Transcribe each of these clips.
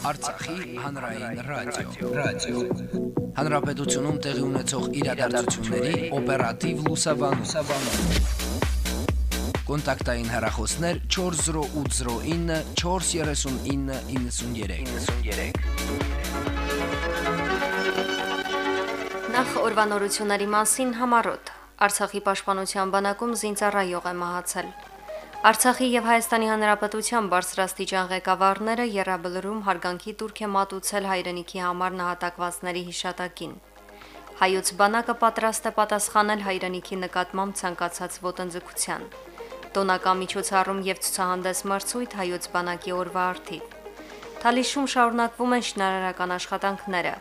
Արցախի հանրային ռադիո, ռադիո։ Հանրապետությունում տեղի ունեցող իրադարձությունների օպերատիվ լուսաբանում։ Կոնտակտային հեռախոսներ 40809 43993։ 93։ Նախ օրվանորությունների մասին համարոտ։ Արցախի պաշտպանության բանակում զինծառայող է մահացել։ Արցախի եւ Հայաստանի Հանրապետության բարձրաստիճան ղեկավարները Եռաբլրում հարգանքի турք է մատուցել հայրենիքի համար նահատակվածների հիշատակին։ Հայոց բանակը պատրաստ է պատասխանել հայրենիքի նկատմամբ ցանկացած ոտնձգության։ Տոնական միջոցառում եւ ցուցահանդես մրցույթ Հայոց բանակի օրվա արդիվ։ Թալիշում շարունակվում են շնարարական աշխատանքները։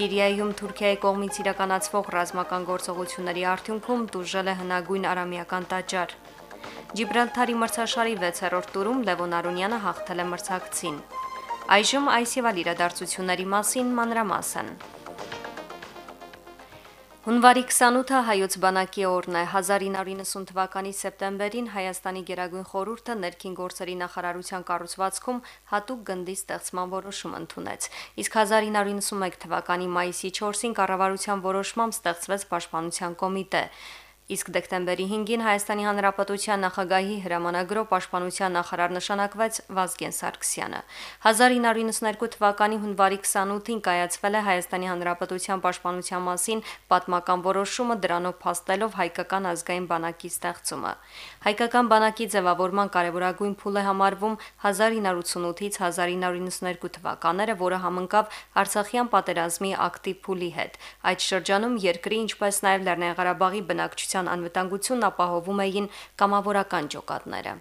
Սիրիայում Թուրքիայի կողմից իրականացվող ռազմական գործողությունների արդյունքում դժժել է հնագույն արամիական տաճար։ Ջիբրալթարի մրցաշարի 6-րդ տուրում Լևոն Արոնյանը հաղթել է մրցակցին։ Այժմ այս եւ այլ իրադարձությունների մասին մանրամասն։ Հունվարի 28-ը հայոց բանակի օրն է 1990 թվականի սեպտեմբերին Հայաստանի Գերագույն խորհուրդը ներքին գործերի նախարարության կառուցվածքում հատուկ գնդի ստեղծման որոշում ընդունեց։ Իսկ 1991 թվականի մայիսի 4-ին կառավարության որոշմամբ ստեղծվեց Պաշտպանության կոմիտե։ Իսկ դեկտեմբերի 5-ին Հայաստանի Հանրապետության նախագահի հրամանագրով պաշտպանության նախարար նշանակվեց Վազգեն Սարգսյանը։ 1992 թվականի հունվարի 28-ին կայացվել է Հայաստանի Հանրապետության պաշտպանության մասին պատմական որոշումը դրանով փաստելով հայկական ազգային բանակի ստեղծումը։ Հայկական բանակի ձևավորման կարևորագույն փուլ է համարվում 1988-ից 1992 թվականները, որը համընկավ Արցախյան պատերազմի ակտիվ փուլի հետ։ Այդ շրջանում երկրի, ինչպես նաև Լեռնային Ղարաբաղի բնակչության անվտանգությունն ապահովում էին կամավորական ջոկատները։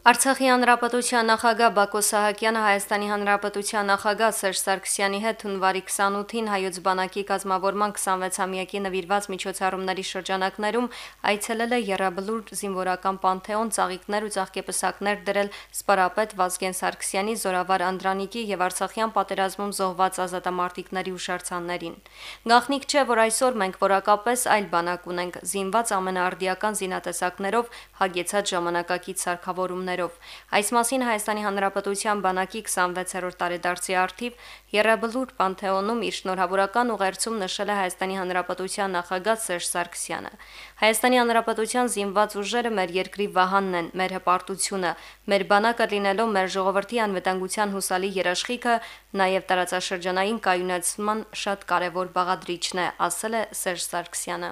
Արցախի հանրապետության նախագահ Բակո Սահակյանը Հայաստանի հանրապետության նախագահ Սերժ Սարգսյանի հետ հունվարի 28-ին հայոց բանակի կազմավորման 26-ամյակի նվիրված միջոցառումների շրջանակներում այցելել է Եռաբլուր զինվորական պանթեոն ծաղիկներ ու ծաղկեպսակներ դրել սպարապետ Վազգեն Սարգսյանի Զորավար Անդրանիկի եւ Արցախյան պատերազմում զոհված ազատամարտիկների ուշարձաններին։ Գաղտնիք չէ, որ այսօր մենք որակապես այլ բանակ ունենք, զինված ամենաարդիական զինատեսակներով հագեցած ժամանակակից սարքավորումներ ոլորտներով։ Այս մասին Հայաստանի Հանրապետության բանակի 26-րդ տարեդարձի արդիվ Եռաբլուր Պանթեոնում իր շնորհավորական ուղերձում նշել է Հայաստանի Հանրապետության նախագահ Սերժ Սարգսյանը։ Հայաստանի Հանրապետության զինված ուժերը մեր երկրի վահանն են, մեր հպարտությունը, մեր բանակը լինելով մեր ժողովրդի անվտանգության հուսալի երաշխիքը, նաև տարածաշրջանային կայունացման շատ կարևոր բաղադրիչն է, ասել է Սերժ Սարգսյանը։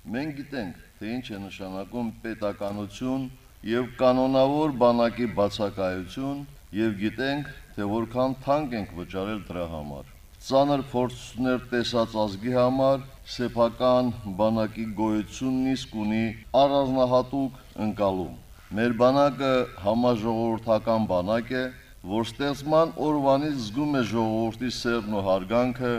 Մենք գիտենք, թե ինչ է նշանակում պետականություն եւ կանոնավոր բանակի բացակայություն եւ գիտենք, թե որքան թանկ ենք վճարել դրա համար։ Ծանր փորձներ տեսած ազգի համար սեփական բանակի գոյությունն իսկ ունի առանձնահատուկ ընկալում։ Մեր բանակը համաժողովրդական բանակ է, որ ստեղծման օրվանից զգում է ժողովրդի սերն ու հարգանքը,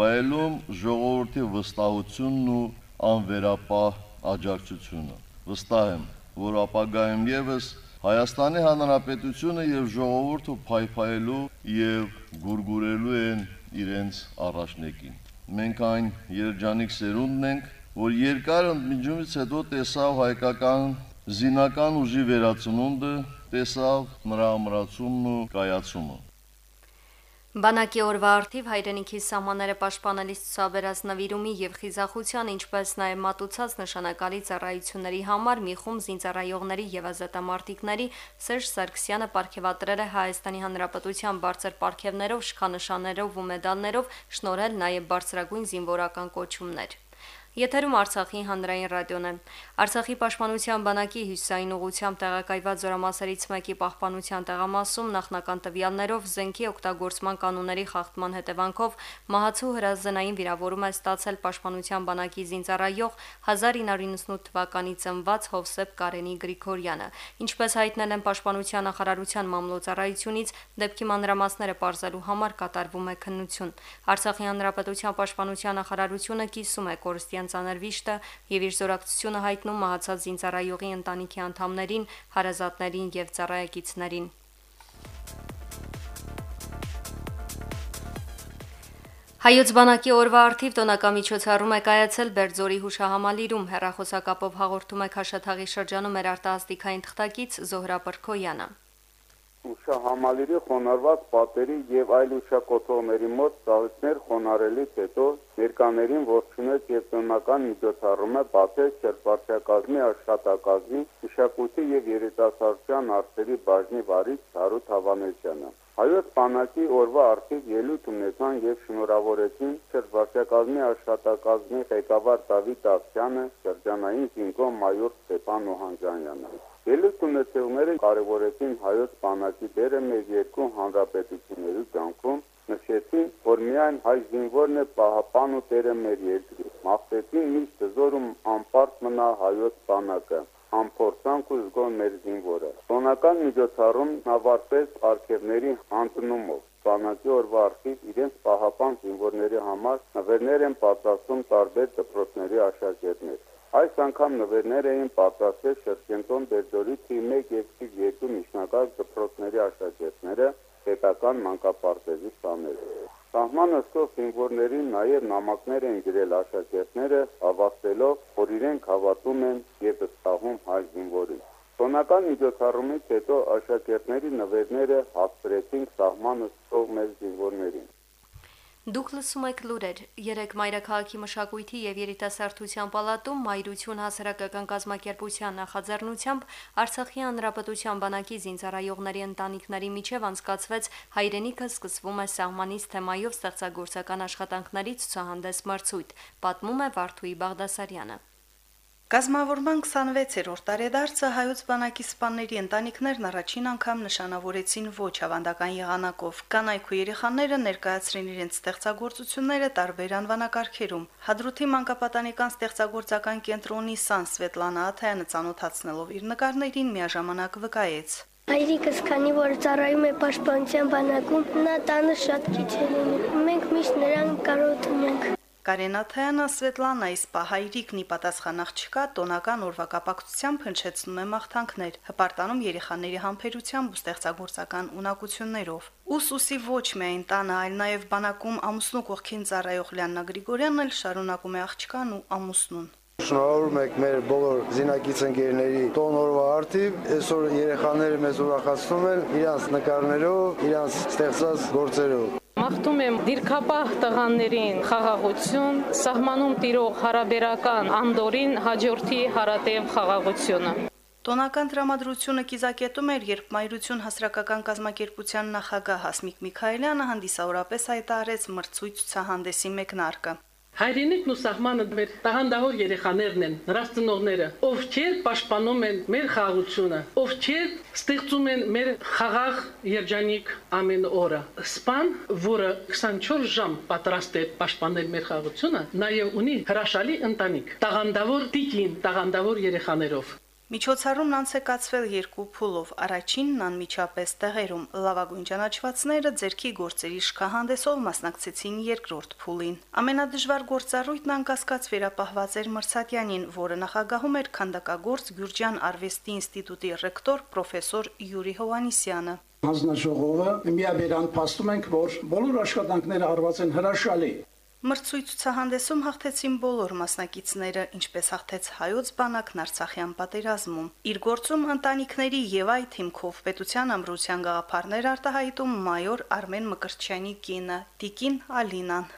վայելում ժողովրդի վստահությունն ու անվերապահ աջակցությունը։ Վստահ եմ, որ ապագայում եւս Հայաստանի Հանրապետությունը եւ ժողովուրդը փայփայելու եւ գուրգուրելու են իրենց առաջնեկին։ Մենք այն երջանիկ սերունդն ենք, որ երկար ընդմիջումից հետո տեսավ հայկական զինական ուժի վերացումունը, տեսավ նրա ամրացումն ու կայացումը։ Բանակի օրվա արդիվ հայրենիքի սահմանները պաշտպանելիս ցուցաբերած նվիրումի եւ խիզախության, ինչպես նաեւ մատուցած նշանակալի ծառայությունների համար մի խումբ զինծառայողների եւ ազատամարտիկների Սերժ Սարգսյանը ապարգևատրել է Հայաստանի Հանրապետության բարձր ապարգևներով, շքանշաններով ու մեդալներով, շնորհել նաեւ բարձրագույն զինվորական կոչումներ։ Եթերում Արցախի հանրային ռադիոն է։ Արցախի պաշտպանության բանակի հյուսային ուղությամբ տեղակայված զորամասերից մեկի պահպանության տեղամասում նախնական տվյալներով զենքի օգտագործման կանոնների խախտման հետևանքով մահացու հրազենային վիրավորում է ստացել պաշտպանության բանակի զինծառայող 1998 թվականի ծնված Հովսեփ Կարենի Գրիգորյանը։ Ինչպես հայտնել են պաշտպանության նախարարության մամլոյցարայությունից, դեպքի մանրամասները ողջելու համար կատարվում է քննություն։ Արցախի հանրապետության պաշտպանության նախարարությունը կիսում է կորստյան Ծանրվիշտը եւ իր զորակցությունը հայտնում մահացած զինծառայողի ընտանիքի անդամներին, հարազատներին եւ ծառայեկիցներին։ Հայոց բանակի օրվա արդիվ տոնական միջոցառում է կայացել Բերձորի հուշահամալիրում հերախոսակապով հաղորդում է Քաշաթաղի շրջանում մեր արտահասթիկային թղթակից Զոհրա Պրկոյանը հուշահամալիրի խոնարհված պատերի եւ այլ հուշակոթողների մոտ ծաղիկներ խոնարելից հետո ներկաներին ողջունեց եւ տնական միջոցառումը բացեց Չերպարշակազմի աշխատակազմի հուշակույթի եւ երիտասարդության արտերի բաժնի վարիչ Հարութ Հավանեսյանը։ Հայոց բանակի օրվա արդիվ ելույթ ունեցան եւ շնորհավորեցին Չերպարշակազմի աշխատակազմի ղեկավար Դավիթ Աղջյանը, շրջանային զինկոմ մայոր Ստեփան Օհանջանյանը։ Ելույթ ունեցողները կարևորեցին հայոց բանակի դերը մեր երկու հանրապետությունների կյանքում, նշեցին, որ միայն հայ զինվորն է պահապան ու տերը մեր երկրի։ Մաղթեցին միշտ զորում անպարտ մնա հայոց բանակը ամփորձանք ու զգոն մեր զինվորը։ Տոնական միջոցառում ավարտեց արգևների հանձնումով։ Բանակի օրվա արդիվ իրենց պահապան զինվորների համար նվերներ են պատրաստում տարբեր դպրոցների աշակերտներ։ Այս անգամ նվերներ էին պատրաստել Շրջենտոն Բերձորի թիվ 1 եւ թիվ 2 միջնակարգ դպրոցների աշակերտները պետական մանկապարտեզի սաները։ Սահմանը ստող զինվորներին նաև նամակներ են գրել աշակերտները, հավաստելով, որ իրենք հավատում են եւ ստահում հայ զինվորին։ Տոնական միջոցառումից հետո աշակերտների նվերները հասցրեցին սահմանը ստող մեր զինվորներին։ Դուք լսում եք լուրեր։ Երեք Մայրաքաղաքի մշակույթի եւ երիտասարդության պալատում Մայրություն հասարակական կազմակերպության նախաձեռնությամբ Արցախի հանրապետության բանակի զինծառայողների ընտանիքների միջև անցկացվեց հայրենիքը սկսվում է սահմանից թեմայով ստեղծագործական աշխատանքների ցուցահանդես մրցույթ։ Պատմում է Վարդուի Բաղդասարյանը։ Կազմավորման 26-րդ տարեդարձը հայոց բանակի սպաների ընտանիքներն առաջին անգամ նշանավորեցին ոչ ավանդական եղանակով։ Կանայք ու երեխաները ներկայացրին իրենց ստեղծագործությունները տարբեր անվանակարգերում։ Հադրութի մանկապատանեկան ստեղծագործական կենտրոնի Սան Սվետլանա Աթայանը ցանոթացնելով իր նկարներին միաժամանակ վկայեց. Հայրիկս քանի որ ծառայում է պաշտպանության բանակում, նա տանը շատ քիչ է լինում։ Մենք միշտ նրան կարոտում ենք։ Կարենաթյանը Սվետլանա Իսպահայրիկնի պատասխանախ չկա տոնական օրվա կապակցությամբ հնչեցնում է մաղթանքներ, հպարտանում երեխաների համբերությամբ ու ստեղծագործական ունակություններով։ Ուսուսի ոչ միայն տանը, այլ նաև բանակում ամուսնու կողքին ծառայող Լյաննա Գրիգորյանն էլ շարունակում է աղջկան ու ամուսնուն։ Շնորհավորում ենք մեր բոլոր զինակից ընկերների տոն օրվա արդիվ։ Այսօր երեխաները մեզ ուրախացնում են իրանց նկարներով, իրանց ստեղծած գործերով։ Մաղթում եմ դիրքապահ տղաներին խաղաղություն, սահմանում տիրող հարաբերական անդորին հաջորդի հարատև խաղաղությունը։ Տոնական դրամատրությունը կիզակետում էր, երբ Մայրություն հասարակական կազմակերպության նախագահ Հասմիկ Միքայելյանը հանդիսավորապես հայտարարեց մրցույթ ցուցահանդեսի մեկնարկը։ Հայրենիքն ու սահմանը մեր տաղանդավոր երեխաներն են, նրանց ծնողները, ովքեր պաշտպանում են մեր խաղաղությունը, ովքեր ստեղծում են մեր խաղաղ երջանիկ ամեն օրը։ Սպան, որը 24 ժամ պատրաստ է պաշտպանել մեր խաղաղությունը, նաև ունի հրաշալի ընտանիք, տաղանդավոր տիկին, տաղանդավոր երեխաներով։ Միջոցառումն անցեկացվել երկու փուլով։ Առաջինն անմիջապես տեղերում. Լավագույն ճանաչվածները ձերքի գործերի շքահանդեսով մասնակցեցին երկրորդ փուլին։ Ամենադժվար գործառույթն անկասկած վերապահված էր Մրցատյանին, որը նախագահում էր քանդակագործ Գյուրջան Արվեստի ինստիտուտի ռեկտոր պրոֆեսոր Յուրի Հովանիսյանը հանձնաժողովը միաբերան փաստում ենք, որ բոլոր աշխատանքները արված են հրաշալի Մրցույթ ցուցահանդեսում հաղթեցին բոլոր մասնակիցները, ինչպես հաղթեց հայոց բանակն Արցախյան պատերազմում։ Իր գործում ընտանիքների եւ այդ հիմքով պետության ամրության գաղափարներ արտահայտում մայոր Արմեն Մկրտչյանի կինը Տիկին Ալինան։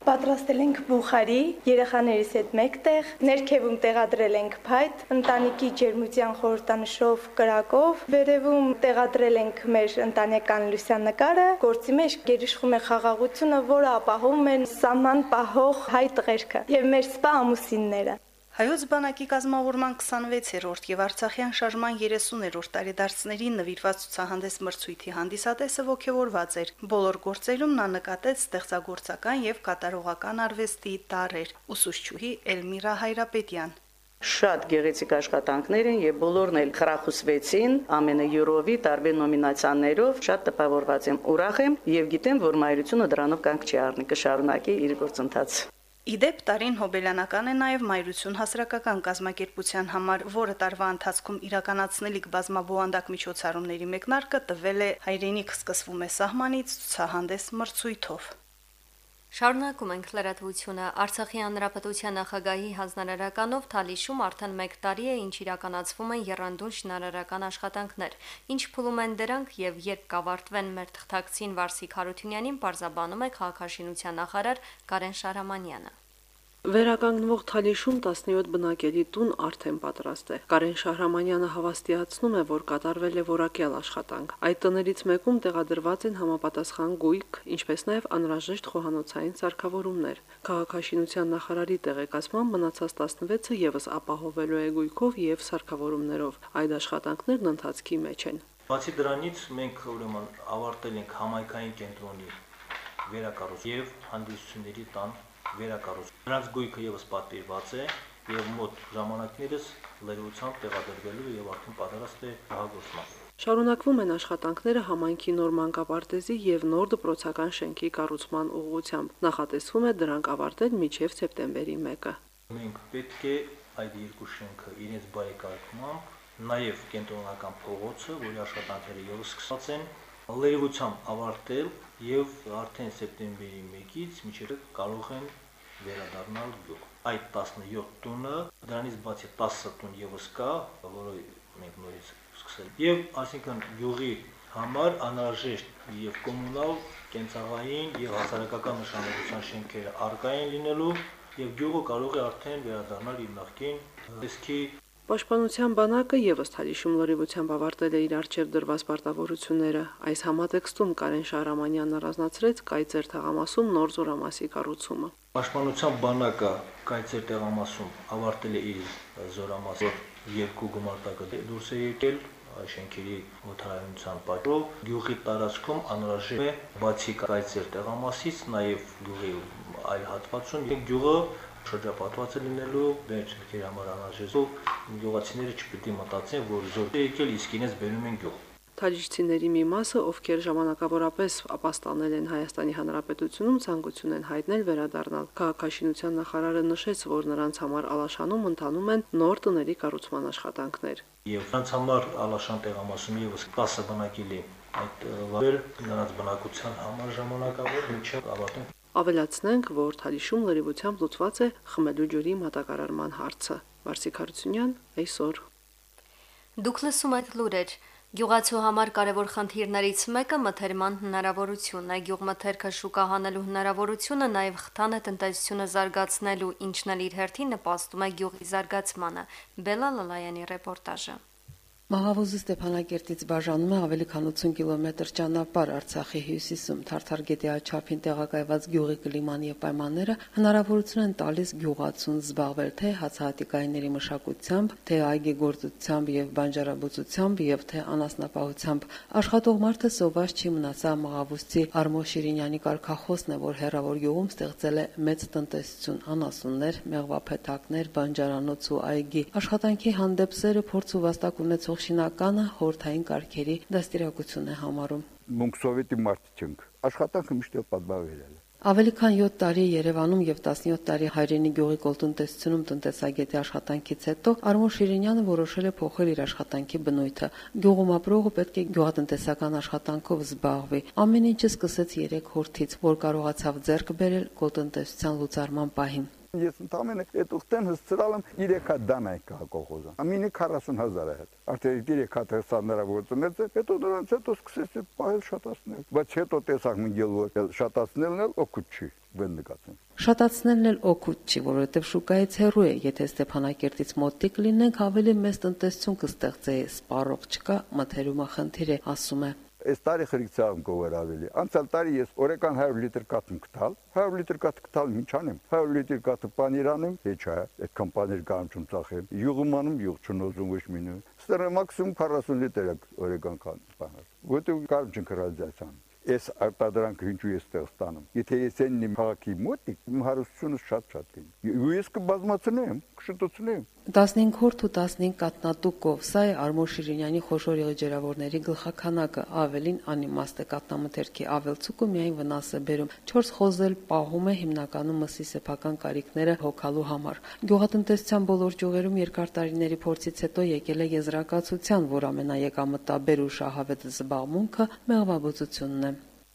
Պատրաստել ենք բուխարի, երեխաներիս հետ մեկտեղ, ներքևում տեղադրել ենք փայտ, ընտանիքի ջերմության խորհրդանշով կրակով, վերևում տեղադրել ենք մեր ընտանեկան լուսանկարը, գործի մեջ գերիշխում է խաղաղությունը, որը ապահովում են սահման պահող հայ տղերքը եւ մեր սպա ամուսինները։ Հայոց բանակի կազմավորման 26-րդ եւ Արցախյան շարժման 30-րդ տարեդարձներին նվիրված ցուցահանդես մրցույթի հանդիսատեսը ողջավորված էր։ Բոլոր գործերում նա նկատեց ստեղծագործական եւ կատարողական արվեստի տարեր։ Ուսուցչուհի Էլմիրա Հայրապետյան շատ գեղեցիկ աշխատանքներ են եւ բոլորն էլ խրախուսվեցին ամենը յուրովի տարբեր նոմինացիաներով շատ տպավորված եմ ուրախ եմ եւ գիտեմ որ մայրությունը դրանով կանգ չի առնի կշարունակի իր գործընթացը Իդեպ տարին հոբելյանական է նաև մայրություն հասարակական կազմակերպության համար, որը տարվա ընթացքում իրականացնելիք բազմաբովանդակ միջոցառումների մեկնարկը տվել է հայրենիք սկսվում է սահմանից ցուցահանդես մրցույթով։ Շարունակում ենք լրատվությունը։ Արցախի հանրապետության նախագահի հանձնարարականով Թալիշում արդեն 1 տարի է, ինչ իրականացվում են երանդուն շինարարական աշխատանքներ։ Ինչ փուլում են դրանք եւ երբ կավարտվեն մեր թղթակցին Վարսիկ Հարությունյանին բարձաբանում է քաղաքաշինության նախարար Կարեն Շարամանյանը։ Վերականգնվող Թալիշում 17 բնակելի տուն արդեն պատրաստ է։ Կարեն Շահրամանյանը հավաստիացնում է, որ կատարվել է որակյալ աշխատանք։ Այդ տներից մեկում տեղադրված են համապատասխան գույք, ինչպես նաև անհրաժեշտ խոհանոցային սարքավորումներ։ Քաղաքաշինության նախարարի տեղեկացմամբ մնացած 16-ը եւս ապահովելու է գույքով եւ սարքավորումներով։ Այդ աշխատանքներն ընթացքի մեջ են։ Բացի դրանից մենք ուրեմն ավարտել ենք համայնքային կենտրոնի վերակառուցում եւ հանդիսությունների տան վերակառուցում։ Նրանց գույքը եւս պատվիրված է եւ մոտ ժամանակներս լրիվությամբ տեղադրվելու եւ արդեն պատրաստ է հաղորդման։ Շարունակվում են աշխատանքները համայնքի նոր մանկապարտեզի եւ նոր դպրոցական շենքի կառուցման ուղղությամբ։ Նախատեսվում է դրանք ավարտել մինչև սեպտեմբերի 1-ը։ Մենք պետք է այդ երկու շենքը իրենց բարեկարգմամբ, նաեւ կենտրոնական փողոցը, որի աշխատանքները եւս սկսած են, լրիվությամբ ավարտել եւ արդեն սեպտեմբերի 1-ից մինչև կարող են վերադառնալ գյուղ։ Այդ 17 տունը, դրանից բացի 10 տուն եւս կա, որը մենք նորից սկսել։ Եվ այսինքն գյուղի համար անհրաժեշտ եւ կոմունալ, կենցաղային եւ հասարակական նշանակության շենքերը արկա են լինելու եւ գյուղը կարող է արդեն վերադառնալ իր նախկին տեսքի Պաշտպանության բանակը եւս Թալիշում լրիվությամբ ավարտել է իր արչեւ դրված պարտավորությունները։ Այս համատեքստում Կարեն Շահրամանյանն առանձնացրեց կայծեր թաղամասում նոր զորամասի կառուցումը։ Պաշտպանության բանակը կայծեր տեղամասում ավարտել է իր զորամասը երկու գումարտակը դուրս է եկել շենքերի օթարայնության պատճառով գյուղի տարածքում անհրաժեշտ է բացի կայծեր տեղամասից նաև գյուղի այլ հատվածում գյուղը շրջապատված է լինելու մեր չերքերի համար անհրաժեշտ գյուղացիները չպետք է մտածեն, որ զոր եկել իսկ ինձ բերում են գյուղ։ Թաջիկցիների մի մասը, ովքեր ժամանակավորապես ապաստանել են Հայաստանի Հանրապետությունում, ցանկություն են հայտնել վերադառնալ։ Քաղաքաշինության նախարարը նշեց, որ նրանց համար Ալաշանում ընթանում են նոր տների կառուցման աշխատանքներ։ Եվ նրանց համար Ալաշան տեղամասում եւս 10 բնակելի այդ լավեր նրանց բնակության համար ժամանակավոր միջև ավարտեն Ավելացնենք, որ Թալիշում լրիվությամբ լուծված է խմելու ջուրի մատակարարման հարցը։ Վարսիկ Հարությունյան այսօր։ Դուք լսում եք լուրեր։ Գյուղացու համար կարևոր խնդիրներից մեկը մթերման հնարավորությունն է։ Գյուղմթերքը շուկահանելու հնարավորությունը նաև խթան է տնտեսությունը զարգացնելու, ինչն էլ իր հերթին նպաստում է գյուղի զարգացմանը։ Բելա Լալայանի ռեպորտաժը։ Մահավոզը Ստեփանակերտից բաժանում է ավելի քան 80 կիլոմետր ճանապարհ Արցախի հյուսիսում Թարթար գետի աչափին տեղակայված գյուղի կլիման եւ պայմանները հնարավորություն են տալիս գյուղացուն զբաղվել թե հացահատիկայինների մշակությամբ, թե այգեգործությամբ եւ բանջարաբուծությամբ եւ թե անասնապահությամբ։ Աշխատող մարդը սոված չի մնացա Մահավոզցի Արմո Շիրինյանի կարկախոսն է, որ հերավոր գյուղում ստեղծել է մեծ տնտեսություն, անասուններ, մեղվափետակներ, բանջարանոց ու այգի։ Աշխատանքի հանդեպ սերը փորձ ու վաստակ ունեցող շինականը հորթային կարգերի դաստիարակություն է համարում։ Մենք սովետի մարդ չենք։ Աշխատանքը միշտ պատբավել է։ Ավելի քան 7 տարի Երևանում եւ 17 տարի հայրենի գյուղի կոլտնտեսությունում տնտեսագետի աշխատանքից հետո Արմոն Շիրինյանը որոշել է փոխել իր աշխատանքի բնույթը։ Գյուղում ապրողը պետք է գյուղատնտեսական աշխատանքով զբաղվի։ Ամեն ինչը սկսեց 3 հորթից, որ կարողացավ ձեռք բերել կոլտնտեսության լուծարման պահին։ Ես ընդամենը այդ ուխտեն հսցրալ եմ 3 հատ դանայ կա կողոզը։ Ամինը 40000 է հետ։ Արդեն 3 հատ հսանրավորությունից է, հետո դրանից հետո սկսեցի պահել շատացնել։ Բայց հետո տեսակ մնգել որ շատացնելն էլ օգուտ չի վնդկացին։ Շատացնելն էլ օգուտ չի, որովհետև շուկայից հեռու է, եթե Ստեփանակերտից մոտիկ լինենք, ավելի մեծ տնտեսություն կստեղծեի, սպառող չկա, մթերումը խնդիր է, ասում է։ Այս տարի խրիկցաղ գովեր ավելի։ Անցյալ տարի ես օրական 100 լիտր կաթում կտալ, 100 լիտր կաթ կտալ ինչ անեմ։ 100 լիտր կաթը պանիրանեմ, հեչ է, այդ կամպաներ կանչում ծախեմ։ Յուղումանում յուղ չնոզում ոչ մինու։ Ստերը մաքսիմում 40 լիտր օրական կան բանալ։ Որտեղ կարում չընկրազացան այս արտադրանքը ինչու ես ստեղ ստանում։ Եթե ես այն իմ քաղաքի մոտ իմ հարստությունը շատ-շատ կին։ Ու ես կբազմացնեմ, կշտացնեմ։ 15 հորթ ու 15 կատնատուկով սա է Արմոր Շիրինյանի խոշոր եղջերավորների գլխականակը, ավելին անիմաստ է կատնամթերքի ավելցուկը միայն վնաս է բերում։ 4 խոզել պահում է հիմնականում մսի սեփական կարիքները հոգալու համար։ Գյուղատնտեսության բոլոր ճյուղերում երկար տարիների փորձից հետո եկել է եզրակացության, որ ամենաեկամտաբեր ու շահավետ զբաղմունքը մեղվաբուծությունն է։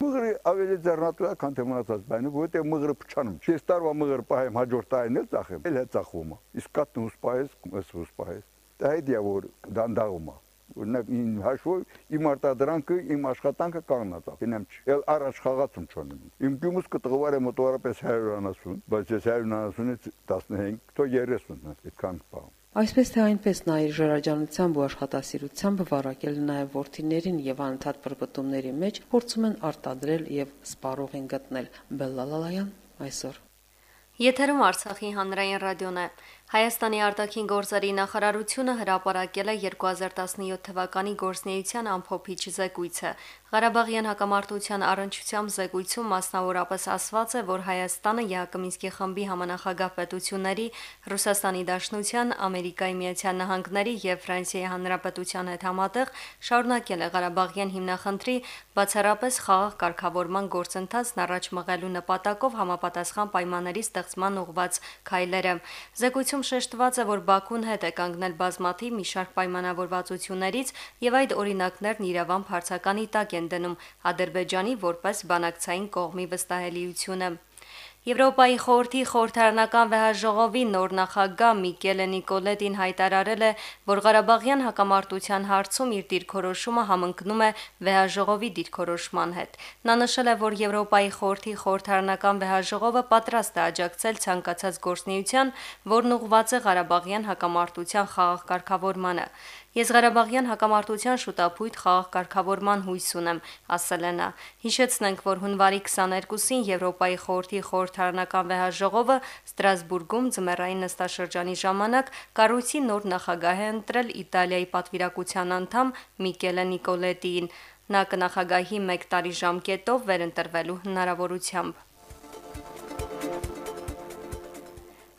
Մղրը ավելի ձեռնատու է, քան թե մնացած բանը, որովհետեւ մղրը փչանում։ Չես տարվա մղրը պահեմ հաջորդ տարին էլ ծախեմ, էլ է ծախում։ Իսկ կատնու սպայես, ըս սպայես։ Դա է դիավոր դանդաղում է օրինակ ին հաշվով իմ արտադրանքը իմ աշխատանքը կանգնած է գնամ էլ առաջ խաղացում չունեմ իմ գումուս կտղվարը մոտավորապես 190 բայց ես 190-ից 15 թո 30 այդքան բան Այսպես թե այնպես նա իր ժերաջանությամբ ու աշխատասիրությամբ վարակել նաև ворթիներին եւ անընդհատ բրբտումների մեջ փորձում են արտադրել եւ սպառողին գտնել։ Բելլալալայան այսօր Եթերում Արցախի հանրային ռադիոն է։ Հայաստանի արտաքին գործերի նախարարությունը հրապարակել է 2017 թվականի գործնեայության ամփոփիչ զեկույցը։ Ղարաբաղյան հակամարտության առընչությամբ զեկույցում մասնավորապես ասված է, որ Հայաստանը Յակոմինսկի խմբի համանախագահ պետությունների Ռուսաստանի Դաշնության, Ամերիկայի Միացյալ Նահանգների եւ Ֆրանսիայի Հանրապետության հետ համատեղ շարունակել է Ղարաբաղյան հիմնախնդրի բացառապես խաղաղ կարգավորման գործընթացն առաջ մղելու նպատակով համապատասխան պայմանների ստեղծման ուղղված քայլերը։ Զեկույցում շեշտված է, որ Բաքուն հետ է կանգնել բազմաթիվ մի շարք պայմանավորվածություններից եւ այդ օրինակներն իրավամբ հարցականի տակ են դնում Ադրբեջանի որպես բանակցային կողմի վստահելիությունը։ Եվրոպայի խորհրդի խորհրդարանական վեհաժողովի նոր նախագահ Միկելե Նիկոլետին հայտարարել է, որ Ղարաբաղյան հակամարտության հարցում իր դիրքորոշումը համընկնում է վեհաժողովի դիրքորոշման հետ։ Նա նշել է, որ Եվրոպայի խորհրդի խորհրդարանական վեհաժողովը պատրաստ է աջակցել ցանկացած գործնեայության, որն ուղղված է Ղարաբաղյան հակամարտության խաղաղ կարգավորմանը։ Ես Ղարաբաղյան հակամարտության շուտապույտ խաղաղ կարգավորման հույս ունեմ, ասել է նա։ Հիշեցնենք, որ հունվարի 22-ին Եվրոպայի խորհրդի խորհրդարանական վեհաժողովը Ստրասբուրգում ձմեռային նստաշրջանի ժամանակ կառույցի նոր նախագահ է ընտրել Իտալիայի պատվիրակության անդամ Միկելե Նիկոլետիին։ Նա կնախագահի 1 տարի ժամկետով վերընտրվելու հնարավորությամբ։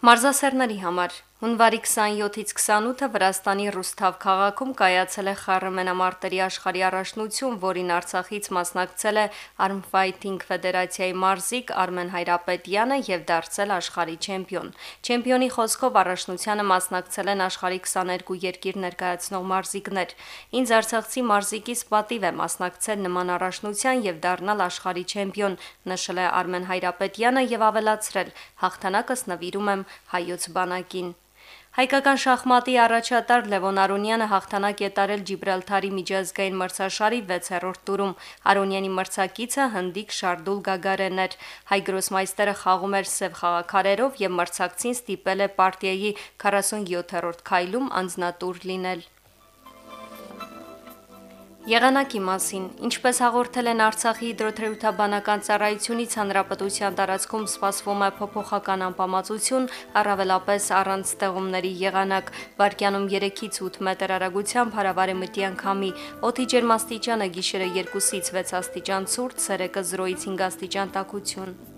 Մարզասերների համար Հունվարի 27-ից 28-ը Վրաստանի Ռուսթավ քաղաքում կայացել է Խառմենամարտերի աշխարհի առաջնություն, որին Արցախից մասնակցել է Arm Fighting Ֆեդերացիայի մարզիկ Արմեն Հայրապետյանը եւ դարձել աշխարհի չեմպիոն։ Չեմպիոնի խոսքով առաջնությանը մասնակցել են աշխարհի 22 երկիր ներկայացնող մարզիկներ։ Ինձ Արցախցի մարզիկից պատիվ է մասնակցել նման առաջնության եւ դառնալ աշխարհի չեմպիոն, նշել է Արմեն Հայրապետյանը եւ ավելացրել. հաղթանակս նվիրում եմ հայոց բանակին։ Հայկական շախմատի առաջատար Լևոն Արոնյանը հաղթանակ է տարել Ջիբրալթարի միջազգային մրցաշարի 6-րդ տուրում։ Արոնյանի մրցակիցը հնդիկ Շարդուլ Գագարենն էր։ Հայ գրոսմայստերը խաղում էր սև խաղակարերով եւ մրցակցին ստիպել է պարտիայի 47-րդ քայլում անձնատուր լինել։ Եղանակի մասին, ինչպես հաղորդել են Արցախի հիդրոթերապևտաբանական ծառայությունից հանրապետության տարածքում սպասվում է փոփոխական անբավարարություն, առավելապես առանց ստեղումների եղանակ, վարկյանում 3-ից 8 մետր արագությամբ հարավարեմտյան քամի, օդի ջերմաստիճանը գիշերը 2-ից 6 աստիճան ցուրտ, ցերեկը 0-ից 5 աստիճան տաքություն։